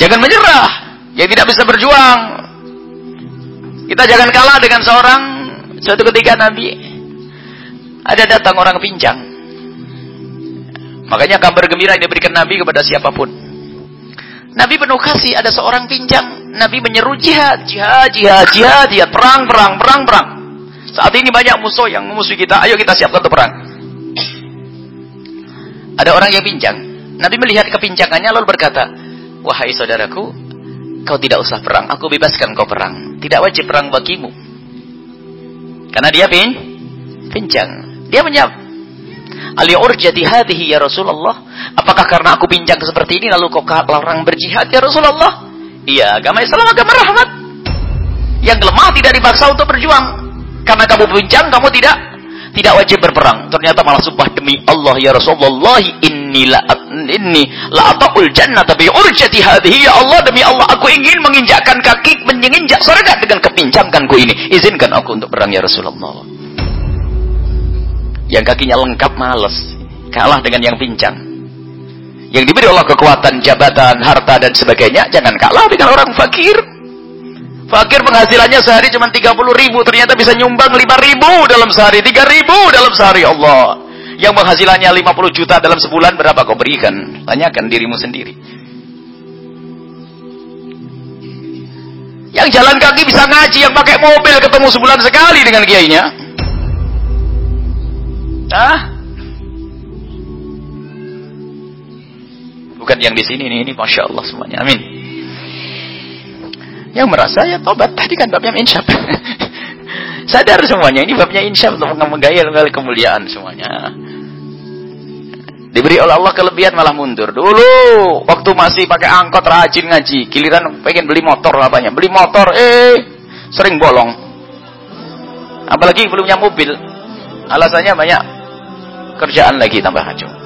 Jangan menyerah. Yang tidak bisa berjuang. Kita jangan kalah dengan seorang suatu ketika Nabi ada datang orang pincang. Makanya kabar gembira yang diberikan Nabi kepada siapa pun. Nabi penuh kasih ada seorang pincang. Nabi menyeru jihad, jihad, jihad, jihad, jihad, perang, perang, perang, perang. Saat ini banyak musuh yang memusuhi kita. Ayo kita siapkan untuk perang. Ada orang yang pincang. Nabi melihat kepincangannya lalu berkata, Wahai saudaraku, kau tidak usah perang. Aku bebaskan kau perang. Tidak wajib perang bagimu. Karena dia pin, pincang. Dia menjawab, Ali urjati hadhihi ya Rasulullah. Apakah karena aku pincang seperti ini lalu kau larang berjihad ya Rasulullah? Iya, agama Islam agama rahmat. Yang lemah tidak dipaksa untuk berjuang. Karena kamu pincang, kamu tidak tidak wajib berperang. Ternyata malah sumpah demi Allah ya Rasulullah inni la inni la ataqul jannah tapi urjati hadhihi ya Allah demi Allah aku ingin menginjakkan kaki menginjak surga dengan kepincangkanku ini. Izinkan aku untuk berang ya Rasulullah. Yang kakinya lengkap males, kalah dengan yang pincang. Yang diberi Allah kekuatan, jabatan, harta dan sebagainya, jangan kalah dengan orang fakir. Fakir penghasilannya sehari cuma 30 ribu. Ternyata bisa nyumbang 5 ribu dalam sehari. 3 ribu dalam sehari. Allah. Yang penghasilannya 50 juta dalam sebulan berapa kau berikan? Tanyakan dirimu sendiri. Yang jalan kaki bisa ngaji. Yang pakai mobil ketemu sebulan sekali dengan kiainya. Ah? Bukan yang di sini ini, ini Masya Allah semuanya. Amin. Yang merasa ya tobat. Tadi kan babnya insyaf. Sadar semuanya. Ini babnya insyaf untuk menggaya kemuliaan semuanya. Diberi oleh Allah kelebihan malah mundur. Dulu waktu masih pakai angkot rajin ngaji, giliran pengen beli motor apanya? Beli motor eh sering bolong. Apalagi belum punya mobil. Alasannya banyak kerjaan lagi tambah hancur.